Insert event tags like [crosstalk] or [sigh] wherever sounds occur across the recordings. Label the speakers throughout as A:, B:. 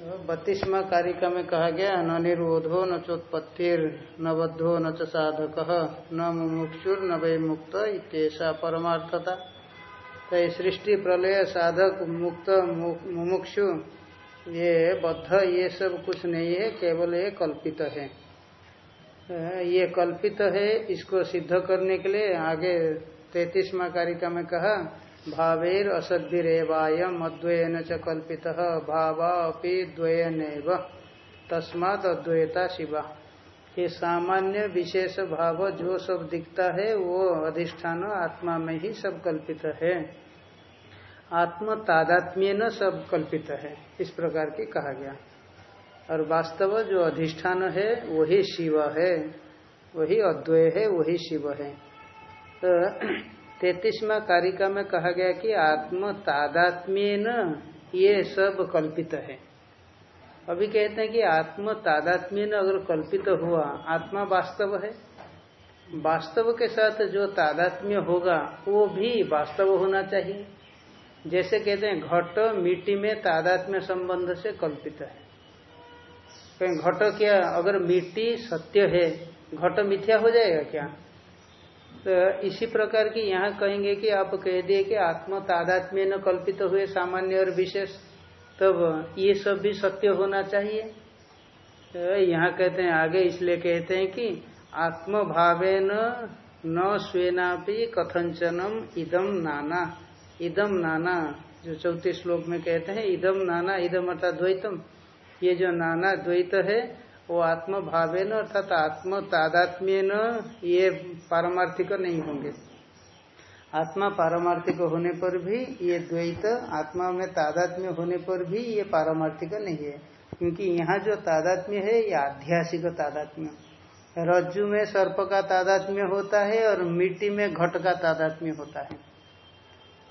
A: बत्तीसवा कारिका में कहा गया, न निरोधो न चोत्पत्तिर, न बद्धो न च साधक, न मुमुक्षुर न वे मुक्त इतना परमार्थता। तो सृष्टि, प्रलय, साधक, मुक्त मुमुक्षु, ये बद्ध, ये सब कुछ नहीं है, केवल ये कल्पित है। ये कल्पित है इसको सिद्ध करने के लिए आगे तैतीसवा कारिका में कहा भावेर असद्भिरेवायम अद्वयन च कल्पित भाव अपि द्वयन तस्मात अद्वैता शिवा। ये सामान्य विशेष भाव जो सब दिखता है, वो अधिष्ठान आत्मा में ही सब कल्पित है। आत्म तादात्म्य न सब कल्पित है, इस प्रकार की कहा गया। और वास्तव जो अधिष्ठान है, वही शिव है। वही अद्वय है, वही शिव है। तो तैतीसवा कारिका में कहा गया कि आत्म तादात्म्य न ये सब कल्पित है। अभी कहते हैं कि आत्म तादात्म्य न अगर कल्पित हुआ, आत्मा वास्तव है। वास्तव के साथ जो तादात्म्य होगा, वो भी वास्तव होना चाहिए। जैसे कहते हैं, घट मिट्टी में तादात्म्य संबंध से कल्पित है। कहीं, घट क्या? अगर मिट्टी सत्य है, घट मिथ्या हो जाएगा क्या? तो इसी प्रकार की यहाँ कहेंगे कि आप कह दिए कि आत्म तादात्म्य न कल्पित हुए सामान्य और विशेष, तब ये सब भी सत्य होना चाहिए। तो यहाँ कहते हैं, आगे इसलिए कहते हैं कि आत्म भावे न स्वेना भी कथंचनम इदम नाना। इदम नाना, जो चौथे श्लोक में कहते हैं, इदम नाना, इदम अर्थात द्वैतम। ये जो नाना द्वैत है वो आत्म भावे न अर्थात आत्म तादात्म्य न ये पारमार्थिक नहीं होंगे। आत्मा पारमार्थिक होने पर भी ये द्वैत, आत्मा में तादात्म्य होने पर भी ये पारमार्थिक नहीं है। क्योंकि यहाँ जो तादात्म्य है, ये आध्यासिक तादात्म्य। रज्जु में सर्प का तादात्म्य होता है और मिट्टी में घट का तादात्म्य होता है।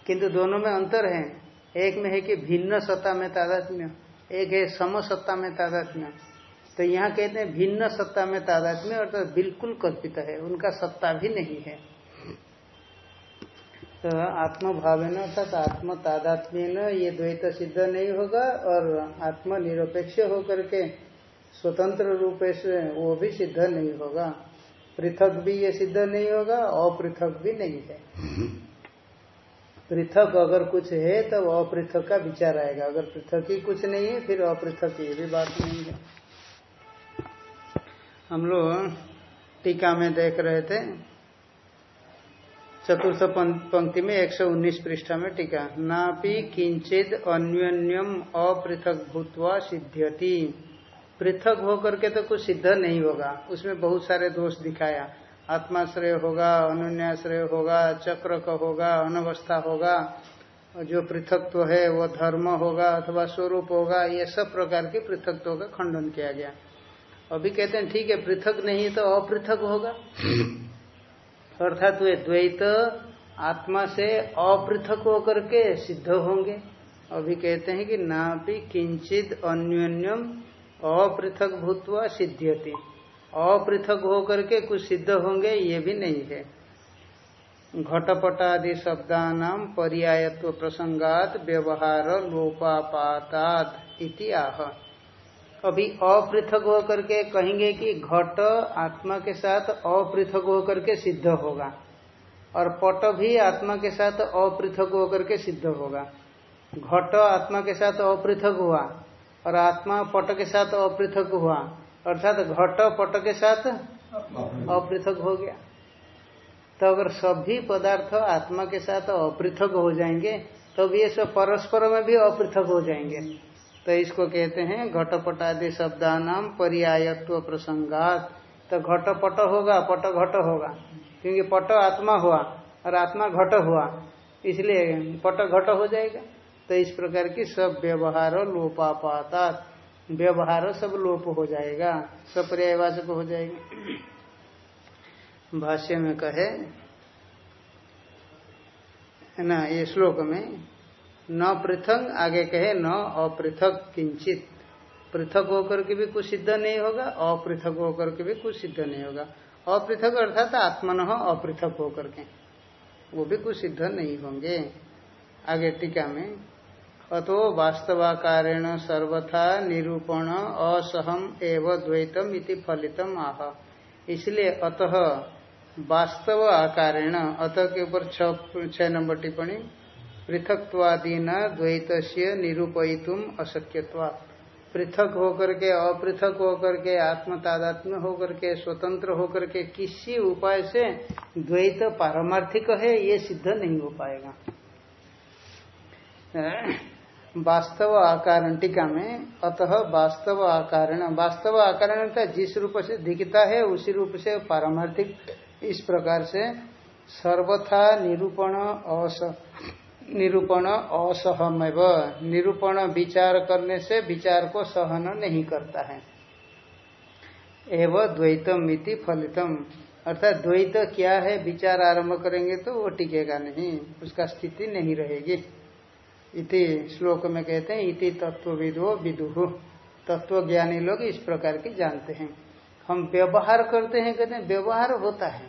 A: किंतु दोनों में अंतर है। एक में है कि भिन्न सत्ता में तादात्म्य, एक है सम सत्ता में तादात्म्य। तो यहाँ कहते हैं, भिन्न सत्ता में तादात्म्य अर्थात तो बिल्कुल कल्पित है, उनका सत्ता भी नहीं है। तो आत्म भावे अर्थात आत्म तादात्म्य ये द्वैत सिद्ध नहीं होगा, और आत्म निरपेक्ष होकर के स्वतंत्र रूप से वो भी सिद्ध नहीं होगा। पृथक भी ये सिद्ध नहीं होगा, अपृथक भी नहीं है। पृथक अगर कुछ है तो अपृथक का विचार आएगा। अगर पृथक ही कुछ नहीं है, फिर अपृथक ये भी बात नहीं है। हम लोग टीका में देख रहे थे, चतुर्थ पंक्ति में 119 पृष्ठा में टीका, नापि किंचित अन्योन्यम अपृथक भूतवा सिद्ध्यति। पृथक होकर के तो कुछ सिद्ध नहीं होगा, उसमें बहुत सारे दोष दिखाया। आत्माश्रय होगा, अनुन्याश्रय होगा, चक्र का होगा, अनवस्था होगा जो पृथकत्व है वो धर्म होगा अथवा स्वरूप होगा, ये सब प्रकार के पृथकत्व का खंडन किया गया। अभी कहते हैं ठीक है पृथक नहीं तो अपृथक होगा। [laughs] अर्थात वे द्वैत आत्मा से अपृथक होकर के सिद्ध होंगे। अभी कहते हैं कि ना भी किंचित अन्योन्यम अपृथक भूतवा सिद्ध्यति। अपृथक होकर के कुछ सिद्ध होंगे ये भी नहीं है। घटपटादि शब्दानाम पर्यायत्व प्रसंगात व्यवहार लोपापातात इति आह। अभी अपृथक होकर के कहेंगे कि घट आत्मा के साथ अपृथक होकर के सिद्ध होगा। और पट भी आत्मा के साथ अपृथक होकर के सिद्ध होगा। घट आत्मा के साथ अपृथक हुआ और आत्मा पट के साथ अपृथक हुआ। अर्थात घट पट के साथ अपृथक हो गया। तो अगर सभी पदार्थ आत्मा के साथ अपृथक हो जाएँगे तो ये सब परस्पर में भी अपृथक हो जाएँगे। तो इसको कहते हैं घटपट आदि शब्दानाम पर्यायत्व प्रसंगात। तो घटपट होगा, पट घट होगा, क्योंकि पट आत्मा हुआ और आत्मा घट हुआ, इसलिए पट घट हो जाएगा। तो इस प्रकार की सब व्यवहार लोपापाता व्यवहार सब लोप हो जाएगा, सब पर्यायवाचक हो जाएगा। भाष्य में कहे ना, ये श्लोक में न पृथक आगे कहे न अपृथक किंचित। पृथक होकर के भी कुछ सिद्ध नहीं होगा, अपृथक होकर के भी कुछ सिद्ध नहीं होगा। अपृथक अर्थात आत्मन अपृथक होकर के। वो भी कुछ सिद्ध नहीं होंगे। आगे टीका में, अतो वास्तवाकारेण सर्वथा निरूपण असहम एव द्वैतम इति फलितम आह। इसलिए अतः वास्तव आकारेण, अतः के ऊपर छह नंबर टिप्पणी पृथकवादीना द्वैत से निरूपयितुम अशक्यवा पृथक होकर के अपृथक होकर के आत्म तादात्म्य होकर के स्वतंत्र होकर के किसी उपाय से द्वैत पारमार्थिक है, ये सिद्ध नहीं हो पाएगा। वास्तव आकारण टीका में अतः वास्तव आकारण वास्तव आकारण का जिस रूप से दिखता है, उसी रूप से पारमार्थिक इस प्रकार से सर्वथा निरूपण निरूपण असहम निरूपण विचार करने से विचार को सहन नहीं करता है। एवं द्वैतम इति फलितम। अर्थात द्वैत क्या है, विचार आरंभ करेंगे तो वो टिकेगा नहीं, उसका स्थिति नहीं रहेगी। इति श्लोक में कहते हैं, इति तत्वविदो विदुह तत्व ज्ञानी लोग इस प्रकार की जानते हैं। हम व्यवहार करते हैं, कहते हैं, व्यवहार होता है।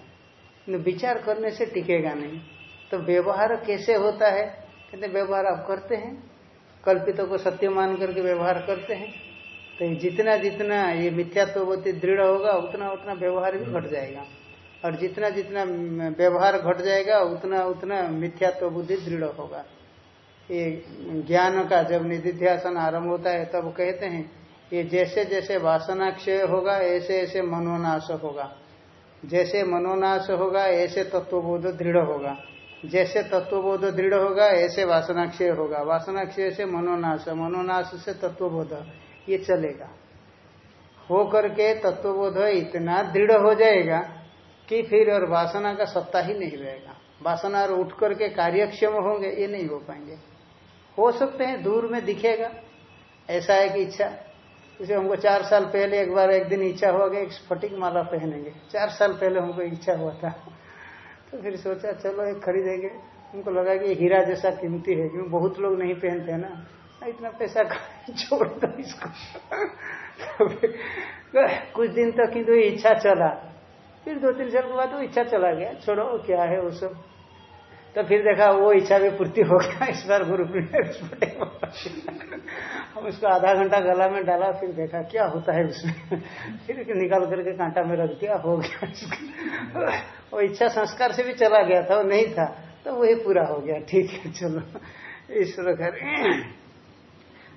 A: विचार करने से टिकेगा नहीं। तो व्यवहार कैसे होता है? कहते व्यवहार आप करते हैं। कल्पितों को सत्य मान करके व्यवहार करते हैं। तो जितना जितना ये मिथ्यात्वती दृढ़ होगा, उतना उतना व्यवहार भी घट जाएगा। और जितना जितना व्यवहार घट जाएगा, उतना उतना मिथ्यात्व बुद्धि दृढ़ होगा। ये ज्ञान का जब निधिध्यासन आरंभ होता है, तब कहते हैं, ये जैसे जैसे वासना क्षय होगा, ऐसे ऐसे मनोनाश होगा। जैसे मनोनाश होगा, ऐसे तत्वबोध दृढ़ होगा। जैसे तत्वबोध दृढ़ होगा, ऐसे वासनाक्षय होगा। वासनाक्षय से मनोनाश मनोनाश से तत्वबोध, ये चलेगा। हो करके तत्वबोध इतना दृढ़ हो जाएगा कि फिर और वासना का सत्ता ही नहीं रहेगा। वासना और उठ करके कार्यक्षम होंगे, ये नहीं हो पाएँगे। हो सकते हैं, दूर में दिखेगा। ऐसा है कि इच्छा। जैसे हमको चार साल पहले एक बार, एक दिन इच्छा हुआ कि एक स्फटिक माला पहनेंगे। चार साल पहले हमको इच्छा हुआ था। तो फिर सोचा, चलो एक खरीदेंगे। उनको लगा कि हीरा जैसा कीमती है, क्योंकि बहुत लोग नहीं पहनते हैं ना। इतना पैसा छोड़ दो इसको। तो कुछ दिन तक तो इच्छा चला। फिर दो तीन साल के बाद वो इच्छा चला गया। छोड़ो क्या है वो सब? तो फिर देखा वो इच्छा भी पूर्ति हो गया, इस बार गुरु हम उसको आधा घंटा गला में डाला, फिर देखा क्या होता है उसमें। फिर निकाल करके कांटा में रख दिया, हो गया वो इच्छा संस्कार से भी चला गया था, वो नहीं था तो वही पूरा हो गया। ठीक है, चलो। इस प्रकार।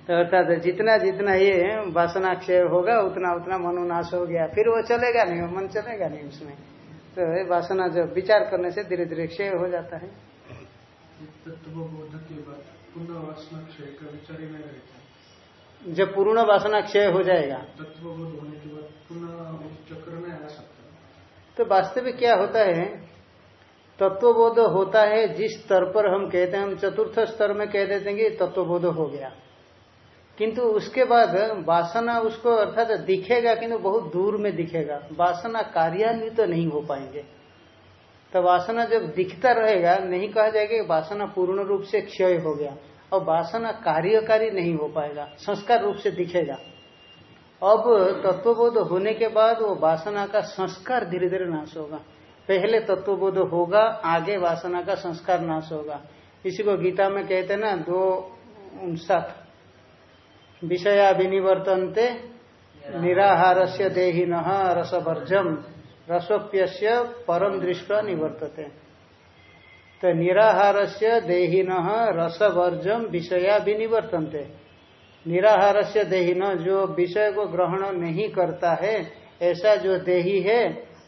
A: तो अर्थात जितना जितना ये वासना क्षय होगा, उतना उतना मनोनाश हो गया। फिर वो चलेगा नहीं मन चलेगा नहीं उसमें। तो वासना जब विचार करने से धीरे धीरे क्षय हो जाता है। जब पूर्ण वासना क्षय हो जाएगा तो वास्तविक क्या होता है, तत्वबोध होता है जिस स्तर पर हम कहते हैं, हम चतुर्थ स्तर में कह देते हैं कि तत्वबोध हो गया। किंतु उसके बाद वासना उसको अर्थात दिखेगा, किंतु बहुत दूर में दिखेगा। वासना कार्यान्वित तो नहीं हो पाएँगे। तो वासना जब दिखता रहेगा, नहीं कहा जाएगा कि वासना पूर्ण रूप से क्षय हो गया, और वासना कार्यकारी नहीं हो पाएगा, संस्कार रूप से दिखेगा। अब तत्वबोध होने के बाद वो वासना का संस्कार धीरे धीरे नाश होगा। पहले तत्वबोध होगा, आगे वासना का संस्कार नाश होगा। इसी को गीता में कहते ना, दो उनसठ विषया विनिवर्तनते निराहार से देहि न रसवर्जम रसोप्य परम दृष्टि निवर्तते। तो निराहार से देहि न रसवर्जम विषया विनिवर्तनते निराहार से देही न जो विषय को ग्रहण नहीं करता है, ऐसा जो देही है,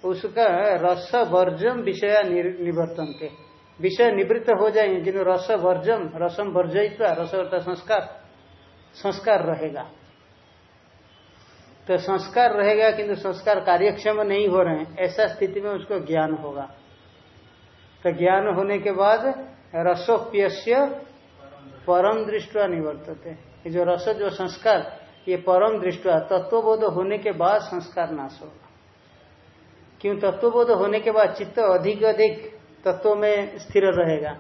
A: उसका रस वर्जम विषय निवर्तन के विषय निवृत्त हो जाएँगे किन्तु रस वर्जम रसम वर्जित रस संस्कार। संस्कार रहेगा। तो संस्कार रहेगा किंतु संस्कार कार्यक्षम नहीं हो रहे हैं, ऐसा स्थिति में उसको ज्ञान होगा। तो ज्ञान होने के बाद रसोप्य परम दृष्टि निवर्तते। जो रस, जो संस्कार, ये परम दृष्टि तत्वबोध होने के बाद संस्कार नाश होगा। क्यों? तत्वबोध होने के बाद चित्त अधिक अधिक तत्व में स्थिर रहेगा।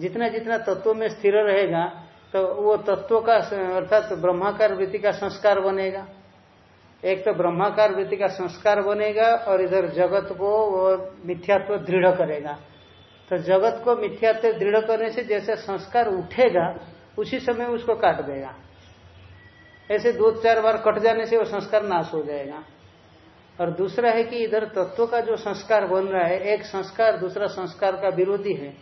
A: जितना जितना तत्व में स्थिर रहेगा तो वो तत्व का अर्थात तो ब्रह्माकार वृत्ति का संस्कार बनेगा। एक तो ब्रह्माकार वृत्ति का संस्कार बनेगा और इधर जगत को वो मिथ्यात्व दृढ़ करेगा। तो जगत को मिथ्यात्व दृढ़ करने से जैसे संस्कार उठेगा, उसी समय उसको काट देगा। ऐसे दो चार बार कट जाने से वो संस्कार नाश हो जाएगा। और दूसरा है कि इधर तत्व का जो संस्कार बन रहा है, एक संस्कार दूसरा संस्कार का विरोधी है,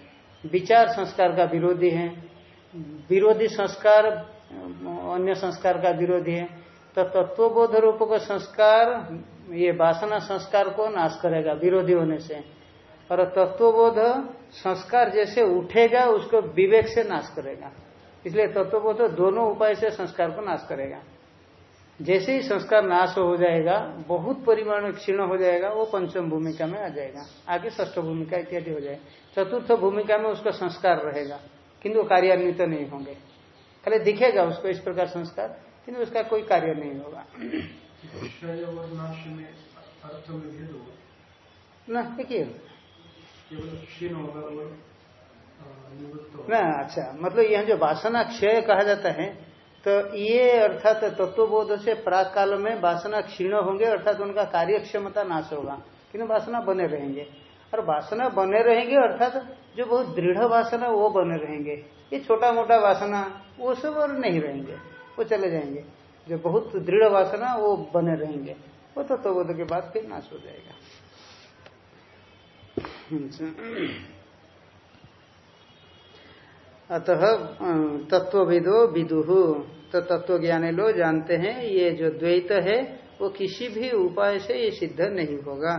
A: विचार संस्कार का विरोधी है। विरोधी संस्कार, अन्य संस्कार का विरोधी है तो तत्वबोध रूप का संस्कार, ये वासना संस्कार को नाश करेगा, विरोधी होने से। और तत्वबोध संस्कार जैसे उठेगा, उसको विवेक से नाश करेगा। इसलिए तत्वबोध दोनों उपाय से संस्कार को नाश करेगा। जैसे ही संस्कार नाश हो जाएगा, बहुत परिमाण क्षीण हो जाएगा, वो पंचम भूमिका में आ जाएगा। आगे ष्ठ भूमिका इत्यादि हो जाएगा। चतुर्थ भूमिका में उसका संस्कार रहेगा। किंतु कार्यान्वित नहीं होंगे। खाली दिखेगा उसको इस प्रकार संस्कार किंतु उसका कोई कार्य नहीं होगा। ना देखिए। ना अच्छा मतलब यहाँ जो वासना क्षय कहा जाता है तो ये अर्थात तत्वबोध से प्राक काल में वासना क्षीण होंगे अर्थात उनका कार्य क्षमता नाश होगा। किन्तु वासना बने रहेंगे। और वासना बने रहेंगे अर्थात जो बहुत दृढ़ वासना, वो बने रहेंगे। ये छोटा मोटा वासना, वो सब और नहीं रहेंगे, वो चले जाएँगे। जो बहुत दृढ़ वासना, वो बने रहेंगे। वो तत्वबोध के बाद फिर नाश हो जाएगा। अतः तत्वविदो विदुहु तो तत्व ज्ञानी लोग जानते हैं, ये जो द्वैत है, वो किसी भी उपाय से ये सिद्ध नहीं होगा।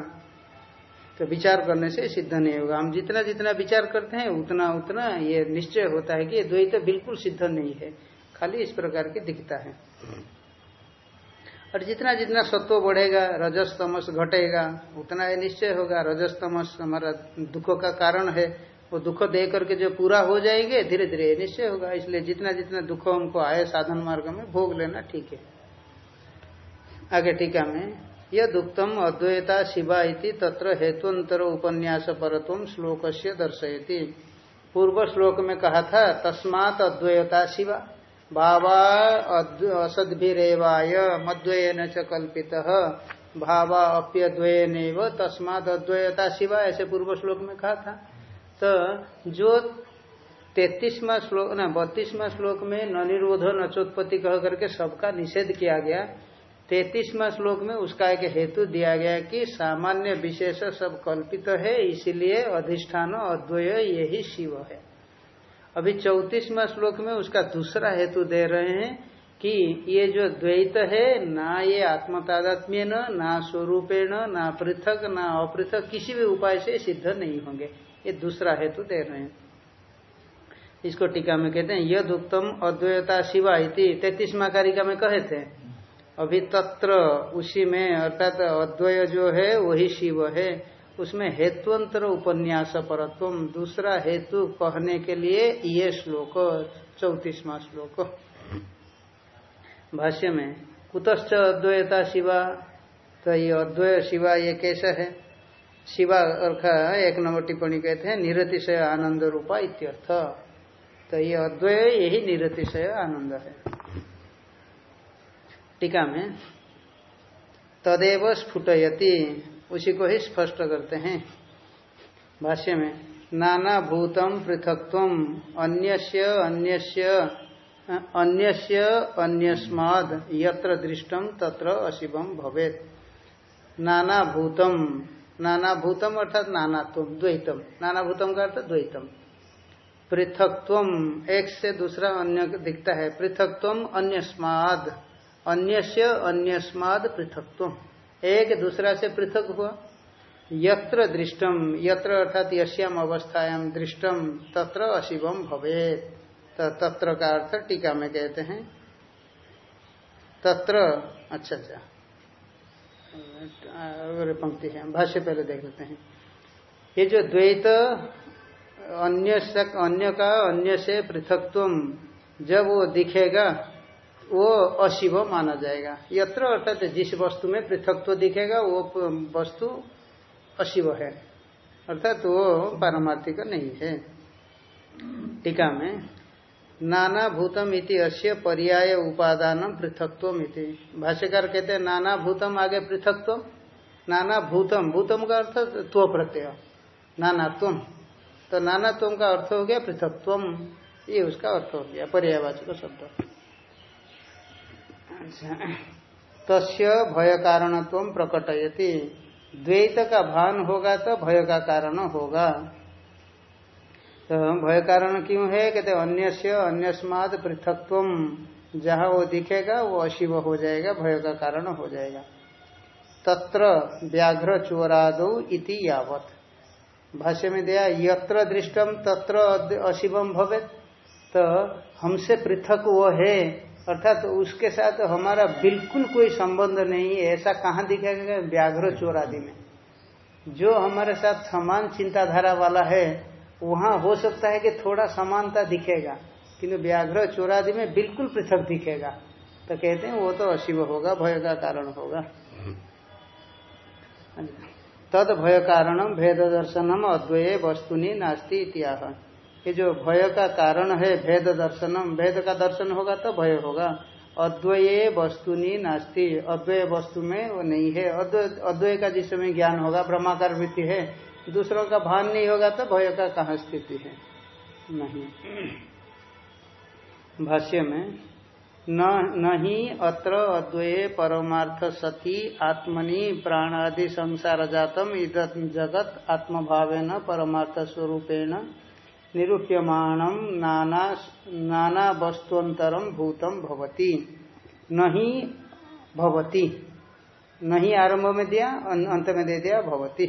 A: तो विचार करने से सिद्ध नहीं होगा। हम जितना जितना विचार करते हैं, उतना उतना ये निश्चय होता है कि ये द्वैत बिल्कुल सिद्ध नहीं है। खाली इस प्रकार के दिखता है। और जितना जितना सत्व बढ़ेगा, रजस तमस घटेगा, उतना ये निश्चय होगा। रजस तमस हमारा दुखों का कारण है। वो दुख दे करके जो पूरा हो जाएँगे धीरे धीरे निश्चय होगा। इसलिए जितना जितना दुख हमको आए साधन मार्ग में, भोग लेना ठीक है। आगे टीका में यद उत्तम अद्वैता शिवा तत्र हेतुअंतर उपन्यास परत्व श्लोक से दर्शयति। पूर्व श्लोक में कहा था, तस्मात अद्वैता शिवा, भावा असद्भिरेवाय, मद्वयन च कल्पित, भावा अप्यद्वयन तस्मात अद्वैता शिवा, ऐसे पूर्व श्लोक में कहा था। तो जो तैतीसवा श्लोक ना बत्तीसवा श्लोक में न निरोध नचोत्पत्ति कह करके सबका निषेध किया गया तैतीसवा श्लोक में उसका एक हेतु दिया गया कि सामान्य विशेष सब कल्पित है, इसीलिए अधिष्ठान अद्वय यही शिव है। अभी चौतीसवा श्लोक में उसका दूसरा हेतु दे रहे हैं कि ये जो द्वैत है, ना ये आत्मतादात्म्य न ना स्वरूपेण, ना पृथक, ना अपृथक, किसी भी उपाय से सिद्ध नहीं होंगे। ये दूसरा हेतु दे रहे हैं। इसको टीका में कहते हैं यद उत्तम अद्वैता शिवा इति। तैतीसवा कारिका में कहे थे अभी तत्र उसी में, अर्थात अद्वय जो है, वही शिव है। उसमें हेतुअंतर उपन्यास परत्व, दूसरा हेतु कहने के लिए ये श्लोक, चौतीसवा श्लोक। भाष्य में, कुतश्च अद्वैता शिवा? तो ये अद्वय शिवा ये कैसा है? शिवा अर्थ, एक नंबर टिप्पणी कहते हैं, निरतिशय आनंद रूपा इत्यर्थ। तो ये अद्वय, यही निरतिशय आनंद है। टीका में, तदेव स्फुटयति, उसी को ही स्पष्ट करते हैं। भाष्य में, नाना भूतम पृथकत्व, अन्यस्य अन्यस्य अन्यस्य, अन्यस्माद, यत्र दृष्टम तत्र अशिवम भवेत। नाना भूतम नाना भूतम अर्थात नानात्व, द्वैतम। नाना भूतम का अर्थ द्वैतम। पृथकत्व, एक से दूसरा अन्य दिखता है। पृथकत्व अन्य स्माद अन्य से अन्यस्माद पृथकत्व एक दूसरा से पृथक हुआ। यत्र दृष्टम यत्र अर्थात यश्याम अवस्थायाम दृष्टम तत्र अशिवम भवे तत्र का अर्थ टीका में कहते हैं। तत्र अच्छा अच्छा। अगर पंक्ति है भाष्य पहले देख लेते हैं। ये जो द्वैत अन्य अन्य का अन्य से पृथकत्व जब वो दिखेगा वो अशिव माना जाएगा। यत्र अर्थात जिस वस्तु में पृथकत्व दिखेगा, वो वस्तु अशिव है। अर्थात वो पारमार्थिक नहीं है। टीका में नाना भूतम इति अश्य पर्याय उपादान पृथकत्व इति। भाष्यकार कहते हैं नाना भूतम आगे पृथकत्व नाना भूतम भूतम का अर्थ त्व प्रत्यय। नाना तुम तो नाना तुम का अर्थ हो गया पृथकत्व ये उसका अर्थ हो गया पर्यावाचक शब्द। तस्य भय कारणत्व प्रकटयति। द्वैत का भान होगा तो भय का कारण होगा। तो भय कारण क्यों है? कहते अन्य अन्यस्माद पृथकत्व। जहाँ वो दिखेगा, वो अशिव हो जाएगा, भय का कारण हो जाएगा। तत्र व्याघ्र चोरादो इति यावत। भाष्य में दिया, यत्र दृष्टम तत्र अशिवम भवे तो हमसे पृथक वो है। अर्थात तो उसके साथ हमारा बिल्कुल कोई संबंध नहीं है। ऐसा कहाँ दिखेगा व्याघ्र चोरादि में? जो हमारे साथ समान चिंताधारा वाला है वहाँ हो सकता है कि थोड़ा समानता दिखेगा किंतु व्याघ्र चोरादि में बिल्कुल पृथक दिखेगा। तो कहते हैं वो तो अशिव होगा भय का कारण होगा। तद भय कारणम भेद दर्शनम अद्वय वस्तुनि नास्ती इतिहा ये जो भय का कारण है, भेद दर्शनम, भेद का दर्शन होगा तो भय होगा। अद्वय वस्तुनि नास्ती। अद्वय वस्तु में वो नहीं है। अद्वय का जिस समय ज्ञान होगा, ब्रह्माकार वृत्ति है, दूसरों का भान नहीं होगा तो भय का कहा स्थिति है? नहीं। भाष्य में, न, नहीं अत्र अद्वये परमार्थ सती आत्मनि प्राणादि संसार जातम इद जगत आत्मभावेन परमार्थ स्वरूपेण निरूप्यमाणम नाना नाना भूतम भवती। नहीं भवती। नहीं आरंभ में दिया अंत में दे दिया, भवती।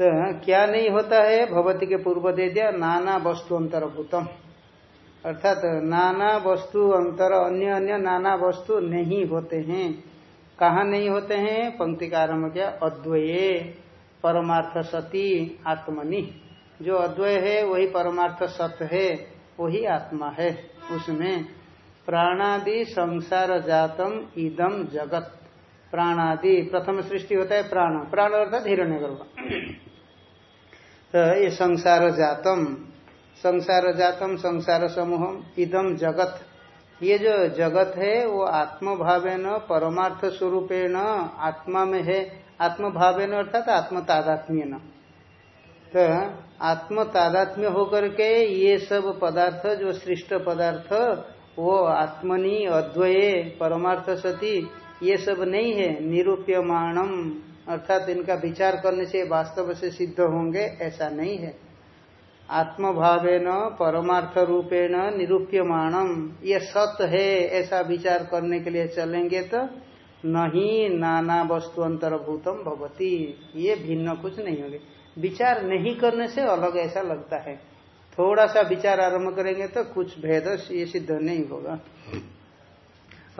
A: तो क्या नहीं होता है? भवती के पूर्व दे दिया, नाना वस्तु अंतर भूतम। अर्थात नाना वस्तु अंतर, अन्य अन्य नाना वस्तु नहीं होते हैं। कहा नहीं होते हैं? पंक्ति का आरंभ क्या, अद्वये, परमार्थ सती, आत्मनि। जो अद्वय है, वही परमार्थ सत्य है, वही आत्मा है। उसमें प्राणादि संसार जातम इदम जगत। प्राणादि, प्रथम सृष्टि होता है प्राण। प्राण अर्थात हिरण्य [clears throat] तो ये संसार जातम संसार जातम, संसार समूह इदम जगत। ये जो जगत है, वो आत्म भावे न परमार्थ स्वरूपे न आत्मा में है। आत्म भावे न अर्थात आत्म तादात्म्य न तो आत्म तादात्म्य होकर के ये सब पदार्थ, जो सृष्ट पदार्थ, वो आत्मनि, अद्वये, परमार्थ सती, ये सब नहीं है, निरूप्यमाणम। अर्थात इनका विचार करने से वास्तव से सिद्ध होंगे, ऐसा नहीं है। आत्मभावेन परमार्थ रूपेण निरूप्यमाणम। ये सत है, ऐसा विचार करने के लिए चलेंगे तो नहीं नाना वस्तु अंतर्भूतम भवती। ये भिन्न कुछ नहीं होंगे। विचार नहीं करने से अलग ऐसा लगता है। थोड़ा सा विचार आरंभ करेंगे तो कुछ भेद ये सिद्ध नहीं होगा।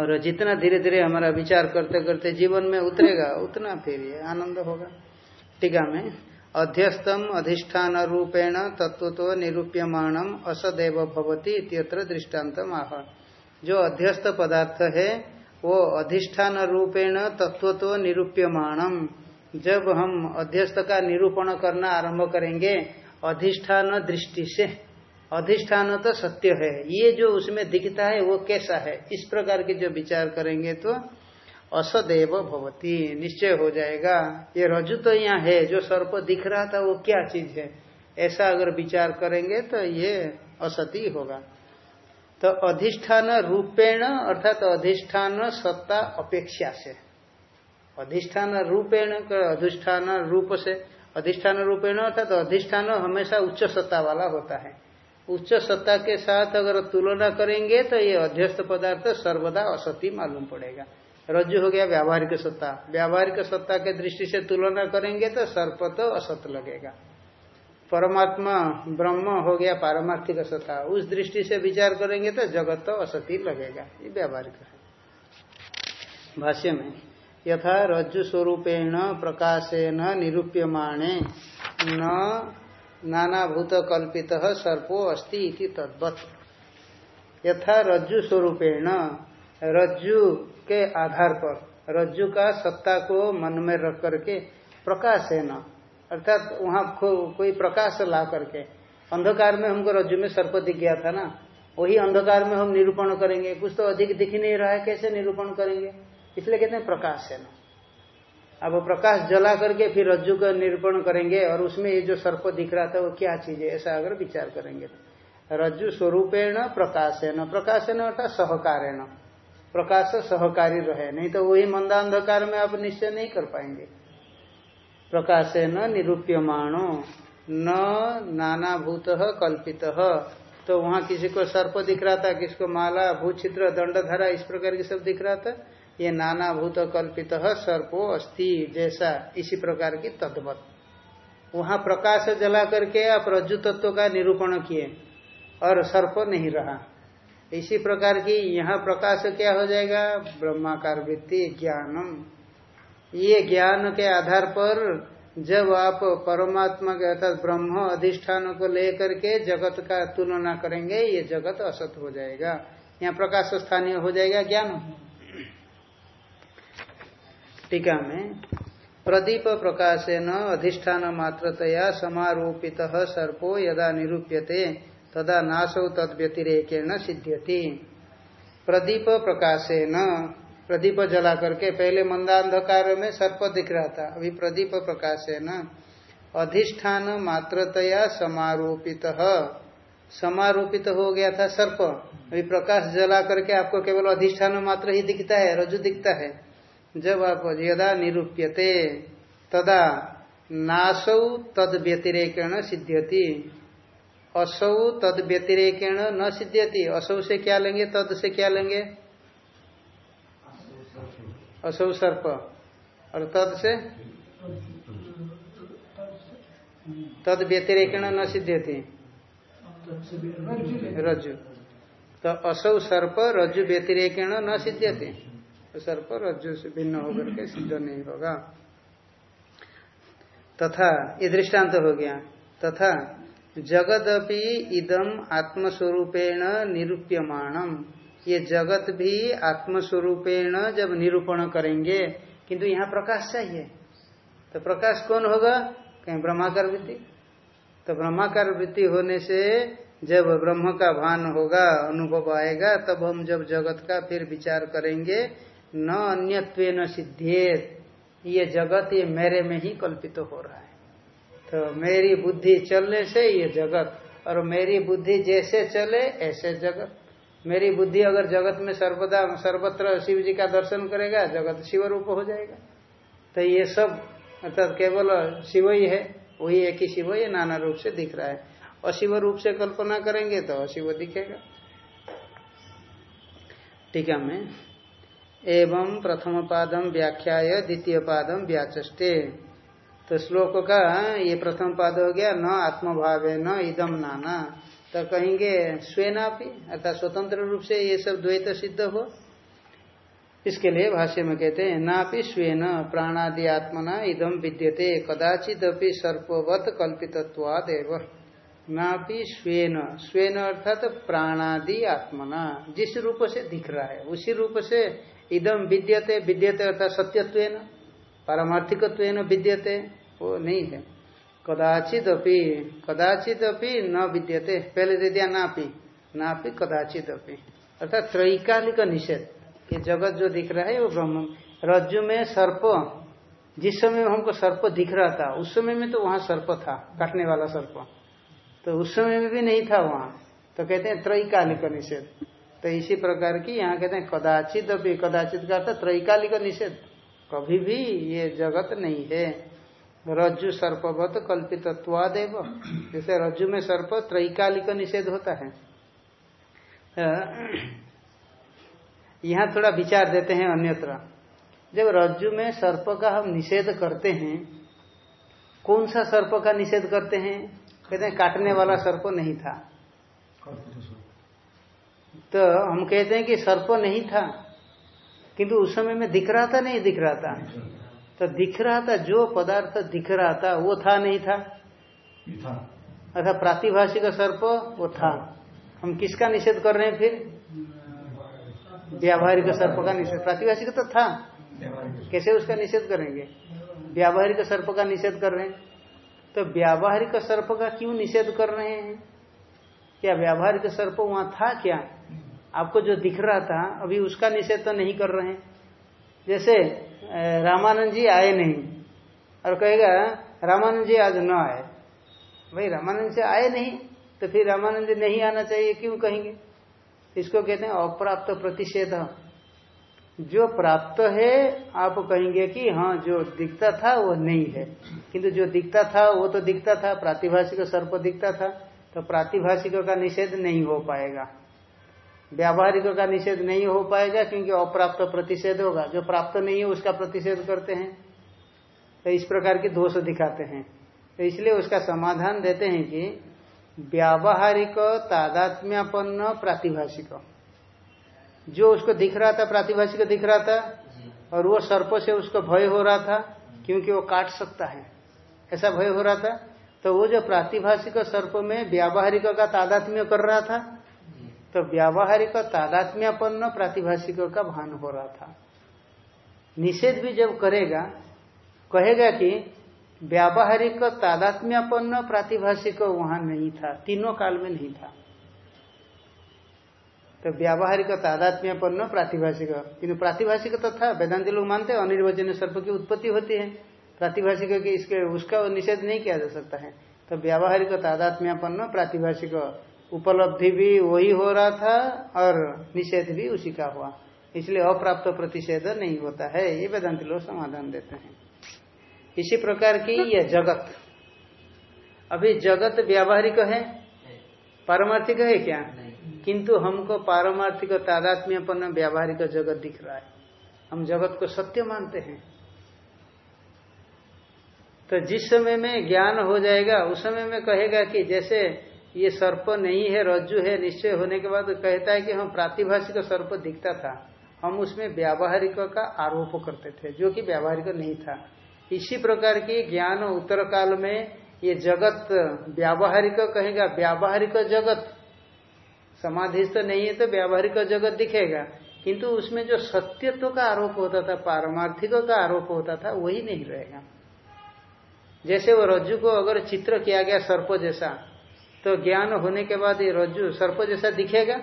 A: और जितना धीरे धीरे हमारा विचार करते करते जीवन में उतरेगा, उतना फिर ये आनंद होगा। टीका में, अध्यस्तम अधिष्ठान रूपेण तत्व तो निरूप्यमाणम असदैव भवती इत्यत्र दृष्टांत आह। जो अध्यस्त पदार्थ है, वो अधिष्ठान रूपेण तत्व तो निरूप्यमाणम। जब हम अध्यस्त का निरूपण करना आरंभ करेंगे, अधिष्ठान दृष्टि से। अधिष्ठान तो सत्य है। ये जो उसमें दिखता है, वो कैसा है? इस प्रकार के जो विचार करेंगे तो असदैव भवती, निश्चय हो जाएगा। ये रजु तो यहाँ है, जो सर्प दिख रहा था, वो क्या चीज़ है? ऐसा अगर विचार करेंगे तो ये असती होगा। तो अधिष्ठान रूपेण, अर्थात तो अधिष्ठान सत्ता अपेक्षा से। अधिष्ठान रूपेण अधिष्ठान रूप से, अधिष्ठान रूपेण अर्थात तो अधिष्ठान हमेशा उच्च सत्ता वाला होता है। उच्च सत्ता के साथ अगर तुलना करेंगे तो ये अध्यस्त पदार्थ सर्वदा असती मालूम पड़ेगा। रज्जु हो गया व्यावहारिक सत्ता। व्यावहारिक सत्ता के दृष्टि से तुलना करेंगे तो सर्प तो असत लगेगा। परमात्मा ब्रह्म हो गया पारमार्थिक सत्ता। उस दृष्टि से विचार करेंगे तो जगत तो असती लगेगा। ये व्यावहारिक है। भाष्य में यथा रज्जु स्वरूपेण प्रकाशेन निरूप्यमाणे। न नानाभूत कल्पित सर्पो अस्ति इति तद्वत। यथा रज्जु स्वरूपेण रज्जु के आधार पर, रज्जु का सत्ता को मन में रख करके प्रकाश है न अर्थात वहाँ कोई प्रकाश ला करके। अंधकार में हमको रज्जु में सर्प दिख गया था ना, वही अंधकार में हम निरूपण करेंगे। कुछ तो अधिक दिख नहीं रहा है, कैसे निरूपण करेंगे? इसलिए कहते हैं प्रकाश है ना। अब प्रकाश जला करके फिर रज्जु का निरूपण करेंगे और उसमें ये जो सर्प दिख रहा था वो क्या चीज़ है, ऐसा अगर विचार करेंगे रज्जु स्वरूपेण प्रकाशेन प्रकाशेन अर्थात सहकारेण। प्रकाश सहकारी रहे, नहीं तो वही मंदांधकार में आप निश्चय नहीं कर पाएँगे। प्रकाशेन निरूप्यमाणो, न नानाभूत कल्पित। तो वहाँ किसी को सर्प दिख रहा था किसको माला भूचित्र दंडधारा, इस प्रकार की सब दिख रहा था। ये नाना भूत कल्पित सर्पो अस्थि जैसा इसी प्रकार की तद्वत। वहाँ प्रकाश जला करके आप रज्जु तत्व का निरूपण किए, और सर्प नहीं रहा। इसी प्रकार की यहाँ प्रकाश क्या हो जाएगा? ब्रह्माकार वृत्ति, ज्ञानम। ये ज्ञान के आधार पर जब आप परमात्मा के अर्थात ब्रह्म अधिष्ठान को लेकर के जगत का तुलना करेंगे, ये जगत असत हो जाएगा। यहाँ प्रकाश स्थानीय हो जाएगा ज्ञान। टीका में प्रदीप प्रकाशन अधिष्ठान मात्रतया समारोपित सर्पो यदा निरूप्यते, तदा नाशौ तद व्यतिरेकेण सिद्ध्यति। प्रदीप प्रकाशन, प्रदीप जला करके पहले मंदांधकार में सर्प दिख रहा था, अभी प्रदीप प्रकाश है न अधिष्ठान मात्रतया समारोपित समारोपित हो गया था सर्प। अभी प्रकाश जला करके आपको केवल अधिष्ठान मात्र ही दिखता है रजु दिखता है। जब आप यदा निरूप्यते, तदा नासौ तद व्यतिरेकेण सिद्ध्यति। असौ तद व्यतिरेकेण न सिद्ध्यति। असौ से क्या लेंगे, तद से क्या लेंगे? असौ सर्प। और तद से? तद व्यतिरेकण न सिद्धि रज्जु। तो असौ सर्प रज्जु व्यतिरेकण न सिद्ध्यति। तो सर्प रज्जु से भिन्न होकर के सिद्ध नहीं होगा। तथा ये दृष्टांत हो गया। तथा जगदपि इदम आत्मस्वरूपेण निरूप्यमाणम। ये जगत भी आत्मस्वरूपेण जब निरूपण करेंगे, किंतु यहाँ प्रकाश चाहिए। तो प्रकाश कौन होगा? कहीं ब्रह्माकार वृत्ति। तो ब्रह्माकार वृत्ति होने से जब ब्रह्म का भान होगा, अनुभव आएगा, तब हम जब जगत का फिर विचार करेंगे न अन्यत्व न सिद्धेत ये जगत ये मेरे में ही कल्पित हो रहा है। तो मेरी बुद्धि चलने से ये जगत, और मेरी बुद्धि जैसे चले ऐसे जगत। मेरी बुद्धि अगर जगत में सर्वदा, सर्वत्र शिव जी का दर्शन करेगा, जगत शिव रूप हो जाएगा। तो ये सब, अर्थात केवल शिव ही है, वही एक ही शिव ये नाना रूप से दिख रहा है। अशिव रूप से कल्पना करेंगे तो अशिव दिखेगा। टीका में एवं प्रथम पादम व्याख्या द्वितीय पादम व्याचे तो श्लोक का, ये प्रथम पाद हो गया, न आत्मभाव, न इदम नाना। तो कहेंगे, स्वेनापि, अर्थात स्वतंत्र रूप से ये सब द्वैत सिद्ध हो। इसके लिए भाष्य में कहते हैं, नापि स्वेन, प्राणादि आत्मना इदम विद्यते कदाचित अपनी सर्पवत कल्पितत्वाद एवं नापि स्वेन स्वेन अर्थात प्राणादि आत्मना, जिस रूप से दिख रहा है, उसी रूप से इदम विद्यते विद्यते अर्थात सत्यत्व पारमार्थिकत्व विद्यते। वो नहीं है। कदाचित अपी कदाचित अपी न विद्यते। पहले दे दिया नापी नापी कदाचित अपी अर्थात त्रैकालिक निषेध। ये जगत जो दिख रहा है, वो ब्रह्म। रज्जु में सर्प, जिस समय हमको सर्प दिख रहा था, उस समय में तो वहाँ सर्प था, काटने वाला सर्प। तो उस समय में भी नहीं था वहाँ। तो कहते हैं त्रैकालिक निषेध। तो इसी प्रकार की यहाँ कहते हैं, कदाचित अभी कदाचित का अर्थ त्रैकालिक निषेध। कभी भी ये जगत नहीं है। रज्जु सर्पवत कल्पितत्वादेव। जैसे रज्जु में सर्प त्रैकालिक निषेध होता है। यहाँ थोड़ा विचार देते हैं अन्यत्र। जब रज्जु में सर्प का हम निषेध करते हैं, कौन सा सर्प का निषेध करते हैं? कहते हैं, काटने वाला सर्प नहीं था। तो हम कहते हैं कि सर्प नहीं था किंतु उस समय में दिख रहा था नहीं दिख रहा था। तो दिख रहा था जो पदार्थ दिख रहा था वो था नहीं था? अर्थात प्रातिभाषिक सर्प वो था। हम किसका निषेध कर रहे हैं फिर? व्यावहारिक सर्प का निषेध। प्रातिभाषिक तो था। कैसे उसका निषेध करेंगे? व्यावहारिक सर्प का निषेध कर रहे हैं। तो व्यावहारिक सर्प का क्यों निषेध कर रहे हैं? क्या व्यावहारिक सर्प वहाँ था क्या? आपको जो दिख रहा था, अभी उसका निषेध तो नहीं कर रहे हैं। जैसे रामानंद जी आए नहीं, और कहेगा, रामानंद जी आज न आए। भाई, रामानंद जी आए नहीं तो फिर रामानंद जी नहीं आना चाहिए, क्यों कहेंगे? इसको कहते हैं अप्राप्त प्रतिषेध। जो प्राप्त है, आप कहेंगे कि हाँ जो दिखता था, वो नहीं है। किंतु जो दिखता था, वो तो दिखता था, प्रातिभाषिक सर्प दिखता था तो प्रातिभाषिक का निषेध नहीं हो पाएगा। व्यावहारिक का निषेध नहीं हो पाएगा क्योंकि अप्राप्त प्रतिषेध होगा। जो प्राप्त नहीं है, उसका प्रतिषेध करते हैं। तो इस प्रकार के दोष दिखाते हैं। तो इसलिए उसका समाधान देते हैं कि व्यावहारिक तादात्म्यपन्न प्रातिभाषिक। जो उसको दिख रहा था, प्रातिभाषिक दिख रहा था, और वो सर्प से उसको भय हो रहा था, क्योंकि वो काट सकता है। ऐसा भय हो रहा था तो वो जो प्रातिभाषिक सर्प में व्यावहारिक का तादात्म्य कर रहा था तो व्यावहारिक तादात्म्यपन्न प्रातिभाषिक का भान हो रहा था। निषेध भी जब करेगा, कहेगा कि व्यावहारिक तादात्म्यपन्न प्रातिभाषिक वहाँ नहीं था, तीनों काल में नहीं था। तो व्यावहारिक तादात्म्यपन्न प्रातिभाषिक किन्तु प्रातिभाषिक तो था, वेदांति लोग मानते हैं अनिर्वचन सर्प की उत्पत्ति होती है। प्रातिभाषिक इसके, उसका निषेध नहीं किया जा सकता है। तो व्यावहारिक तादात्म्यपन्न प्रातिभाषिक उपलब्धि भी वही हो रहा था और निषेध भी उसी का हुआ। इसलिए अप्राप्त प्रतिषेध नहीं होता है। ये वेदांति लोग समाधान देते हैं। इसी प्रकार की यह जगत। अभी जगत व्यावहारिक है? पारमार्थिक है क्या? किंतु हमको पारमार्थिक तादात्म्यपन्न व्यावहारिक जगत दिख रहा है। हम जगत को सत्य मानते हैं। तो जिस समय में ज्ञान हो जाएगा उस समय में कहेगा कि जैसे ये सर्प नहीं है, रज्जु है, निश्चय होने के बाद कहता है कि हम प्रातिभाषिक सर्प दिखता था। हम उसमें व्यावहारिक का आरोप करते थे, जो कि व्यावहारिक नहीं था। इसी प्रकार की ज्ञान उत्तर काल में ये जगत व्यावहारिक कहेगा, व्यावहारिक जगत। समाधिस्थ नहीं है तो व्यावहारिक जगत दिखेगा। किंतु उसमें जो सत्यत्व का आरोप होता था, पारमार्थिक का आरोप होता था, वही नहीं रहेगा। जैसे वो रज्जु को अगर चित्र किया गया सर्प जैसा तो ज्ञान होने के बाद ये रज्जु सर्प जैसा दिखेगा,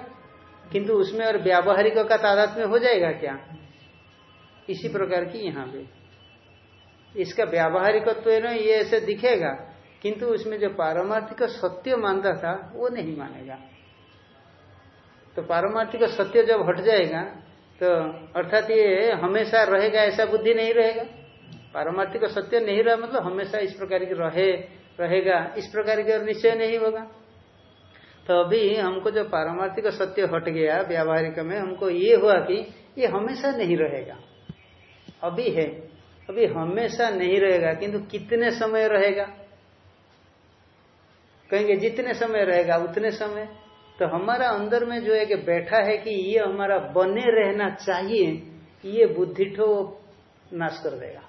A: किंतु उसमें और व्यावहारिक का तादाद में हो जाएगा क्या? इसी प्रकार की यहाँ पे। इसका व्यावहारिकत्व तो ये ऐसे दिखेगा, किंतु उसमें जो पारमार्थिक सत्य मानता था, वो नहीं मानेगा। तो पारमार्थिक सत्य जब हट जाएगा तो अर्थात ये हमेशा रहेगा ऐसा बुद्धि नहीं रहेगा। पारमार्थिक सत्य नहीं रहा मतलब हमेशा इस प्रकार की रहे रहेगा, इस प्रकार की और निश्चय नहीं होगा। तो अभी हमको जो पारमार्थिक सत्य हट गया व्यावहारिक में, हमको ये हुआ कि ये हमेशा नहीं रहेगा। अभी है। अभी हमेशा नहीं रहेगा, किंतु कितने समय रहेगा? कहेंगे जितने समय रहेगा, उतने समय। तो हमारा अंदर में जो है कि बैठा है कि ये हमारा बने रहना चाहिए, ये बुद्धि ठो नाश कर देगा।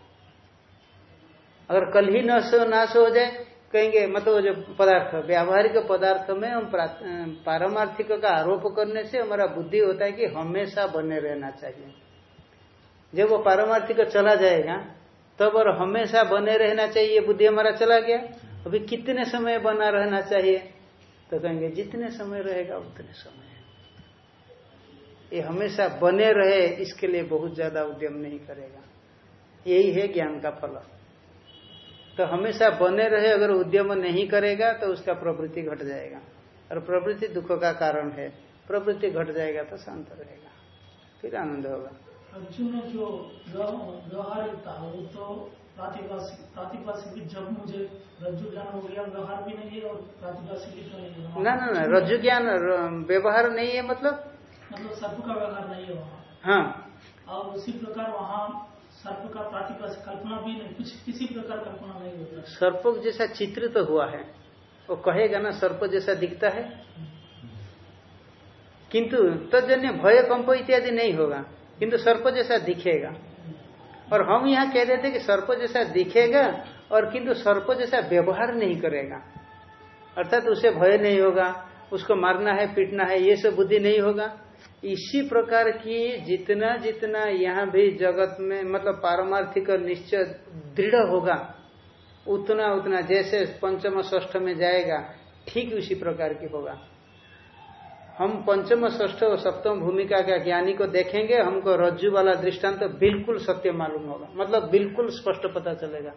A: अगर कल ही नश नाश हो जाए कहेंगे मतलब जो पदार्थ, व्यावहारिक पदार्थ में हम पारमार्थिक का आरोप करने से हमारा बुद्धि होता है कि हमेशा बने रहना चाहिए। जब वो पारमार्थिक चला जाएगा, तब और हमेशा बने रहना चाहिए बुद्धि हमारा चला गया। अभी कितने समय बना रहना चाहिए? तो कहेंगे, जितने समय रहेगा, उतने समय ये हमेशा बने रहे, इसके लिए बहुत ज़्यादा उद्यम नहीं करेगा। यही है ज्ञान का फल। तो हमेशा बने रहे अगर उद्यम नहीं करेगा तो उसका प्रवृत्ति घट जाएगा। और प्रवृत्ति दुख का कारण है। प्रवृत्ति घट जाएगा तो शांत रहेगा। फिर आनंद होगा।
B: अर्जुन जो व्यवहार था वो तो प्रातिभाषिक जब मुझे रज्जु ज्ञान हो गया व्यवहार भी नहीं है और प्रातिभाषिक तो नहीं
A: ना ना ना रज्जु ज्ञान व्यवहार नहीं है मतलब?
B: मतलब सर्प का व्यवहार नहीं है वहाँ।
A: हाँ।
B: और उसी प्रकार वहाँ सर्प का प्रातिभाषिक कल्पना भी नहीं, कुछ किसी प्रकार कल्पना नहीं होता।
A: सर्प जैसा चित्र तो हुआ है, वो कहेगा ना, सर्प जैसा दिखता है। किंतु तजन्य, भय कंप इत्यादि नहीं होगा, किंतु सर्प जैसा दिखेगा। और हम यहाँ कह थे कि सर्प जैसा दिखेगा, और किंतु सर्प जैसा व्यवहार नहीं करेगा। अर्थात उसे भय नहीं होगा, उसको मारना है, पीटना है, ये सब बुद्धि नहीं होगा। इसी प्रकार की जितना जितना यहाँ भी जगत में मतलब पारमार्थिक निश्चय दृढ़ होगा, उतना उतना जैसे पंचम ष्ठ में जाएगा, ठीक उसी प्रकार की होगा। हम पंचम ष्ठ और सप्तम भूमिका का ज्ञानी को देखेंगे, हमको रज्जु वाला दृष्टांत तो बिल्कुल सत्य मालूम होगा। मतलब बिल्कुल स्पष्ट पता चलेगा।